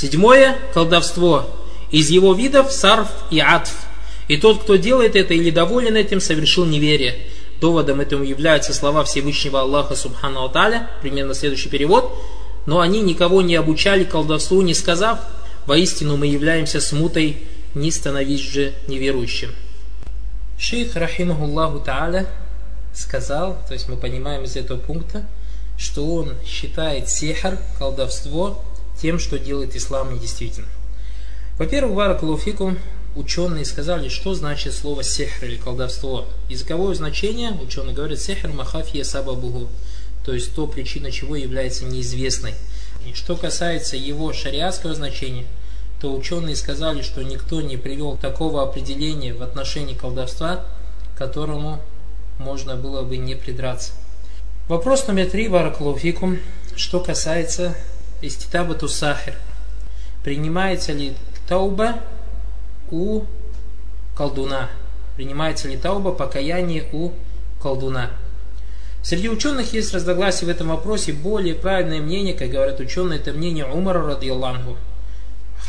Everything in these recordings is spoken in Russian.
Седьмое – колдовство. Из его видов сарф и атф. И тот, кто делает это или доволен этим, совершил неверие. Доводом этому являются слова Всевышнего Аллаха Субхану Аталя, примерно следующий перевод. Но они никого не обучали колдовству, не сказав, воистину мы являемся смутой, не становись же неверующим. Шейх Рахимахуллаху Тааля сказал, то есть мы понимаем из этого пункта, что он считает сехар, колдовство, тем, что делает ислам недействительным. Во-первых, Баракулуфикум, ученые сказали, что значит слово сехр или колдовство. Языковое значение, ученые говорят, сехр махафия сабабугу, то есть то, причина чего является неизвестной. И что касается его шариатского значения, то ученые сказали, что никто не привел такого определения в отношении колдовства, которому можно было бы не придраться. Вопрос номер три, Баракулуфикум, что касается иститаба тусахир. Принимается ли тауба у колдуна? Принимается ли тауба покаяние у колдуна? Среди ученых есть разногласия в этом вопросе. Более правильное мнение, как говорят ученые, это мнение Умара, радиаллаху,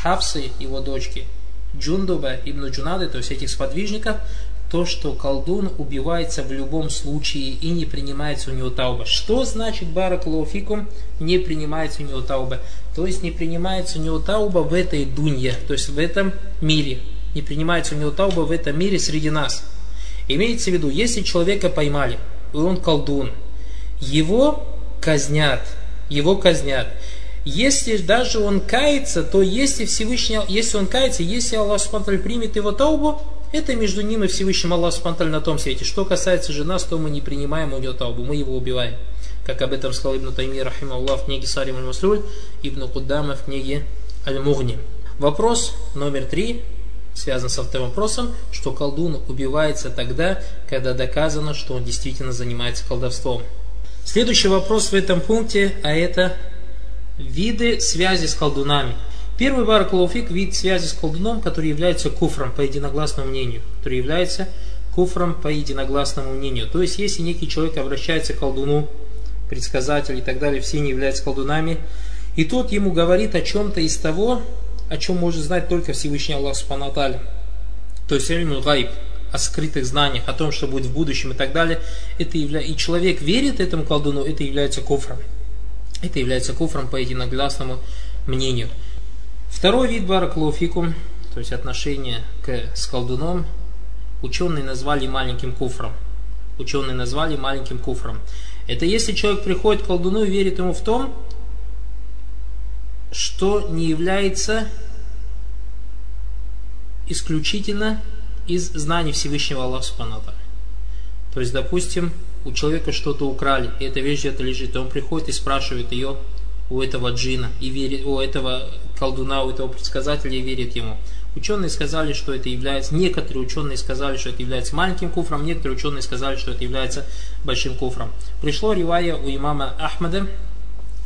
Хавсы, его дочки, Джундуба, Ибн Джунады, то есть этих сподвижников, то, что колдун убивается в любом случае и не принимается у него тауба. Что значит баракулуфикум не принимается у него тауба? То есть не принимается у него тауба в этой дунье, то есть в этом мире. Не принимается у него тауба в этом мире среди нас. Имеется в виду, если человека поймали, и он колдун, его казнят, его казнят. Если даже он кается, то если Всевышний, если он кается, если Аллах Субтитры примет его таубу, это между ним и Всевышним Аллах Субтитры на том свете. Что касается же нас, то мы не принимаем у него таубу, мы его убиваем. Как об этом сказал Ибн Тайми, рахима Аллах, в книге Сарим аль-Маслюль, Ибн Куддама в книге Аль-Мугни. Вопрос номер три связан с вторым вопросом, что колдун убивается тогда, когда доказано, что он действительно занимается колдовством. Следующий вопрос в этом пункте, а это виды связи с колдунами. Первый баракулуфик – вид связи с колдуном, который является куфром по единогласному мнению. Который является куфром по единогласному мнению. То есть, если некий человек обращается к колдуну, предсказатель и так далее, все не являются колдунами, и тот ему говорит о чем-то из того, о чем может знать только Всевышний Аллах Субхану То есть, гайб, о скрытых знаниях, о том, что будет в будущем и так далее, это явля... и человек верит этому колдуну, это является куфром. Это является куфром по единогласному мнению. Второй вид бараклофикум, то есть отношение к, с колдуном, ученые назвали маленьким куфром. Ученые назвали маленьким куфром. Это если человек приходит к колдуну и верит ему в том, что не является исключительно из знаний Всевышнего Аллаха Субханата. То есть, допустим, у человека что-то украли, и эта вещь где-то лежит, и он приходит и спрашивает ее у этого джина, и верит, у этого колдуна, у этого предсказателя, и верит ему. Ученые сказали, что это является, некоторые ученые сказали, что это является маленьким куфром, некоторые ученые сказали, что это является большим куфром. Пришло ривая у имама Ахмада,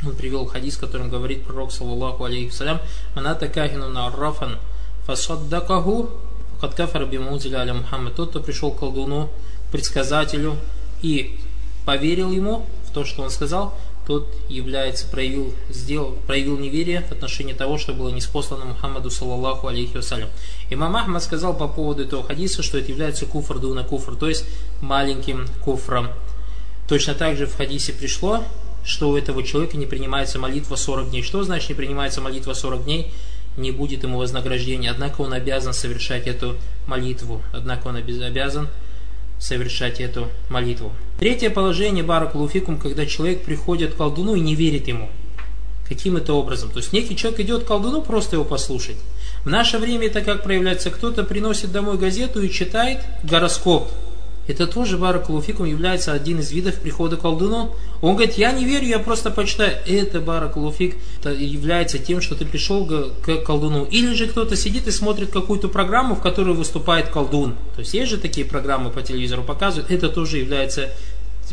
он привел хадис, в котором говорит пророк, саллаллаху алейхи салям, «Маната кахину на аррафан фасаддакаху факад кафар бимузиля аля Мухаммад». Тот, кто пришел к колдуну, предсказателю и поверил ему в то, что он сказал, тот является, проявил, сделал, проявил неверие в отношении того, что было неспослано Мухаммаду, саллаллаху алейхи вассалям. Имам Ахмад сказал по поводу этого хадиса, что это является куфр дуна куфр, то есть маленьким куфром. Точно так же в хадисе пришло, что у этого человека не принимается молитва 40 дней. Что значит не принимается молитва 40 дней? Не будет ему вознаграждения, однако он обязан совершать эту молитву, однако он обязан совершать эту молитву. Третье положение баракулуфикум, когда человек приходит к колдуну и не верит ему. Каким это образом? То есть некий человек идет к колдуну просто его послушать. В наше время это как проявляется? Кто-то приносит домой газету и читает гороскоп. Это тоже баракулуфикум является один из видов прихода колдуну. Он говорит, я не верю, я просто почитаю. Это баракулуфик это является тем, что ты пришел к колдуну. Или же кто-то сидит и смотрит какую-то программу, в которой выступает колдун. То есть есть же такие программы по телевизору показывают. Это тоже является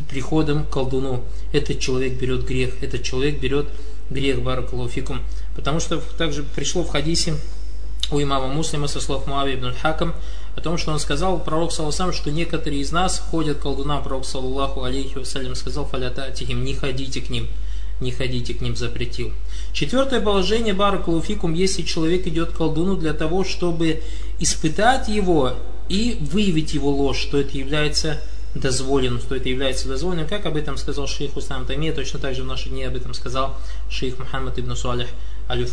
приходом к колдуну. Этот человек берет грех. Этот человек берет грех баракулуфикум. Потому что также пришло в хадисе у имама Муслима со слов Муави ибн Хакам, о том, что он сказал, пророк Саласам, что некоторые из нас ходят к колдунам, пророк Саллаху алейхи вассалям сказал, фалята тихим, не ходите к ним, не ходите к ним, запретил. Четвертое положение баракулуфикум, если человек идет к колдуну для того, чтобы испытать его и выявить его ложь, что это является дозволенным, что это является дозволенным, как об этом сказал шейх Устам Тамия, точно так же в наши дни об этом сказал шейх Мухаммад ибн Суалих аль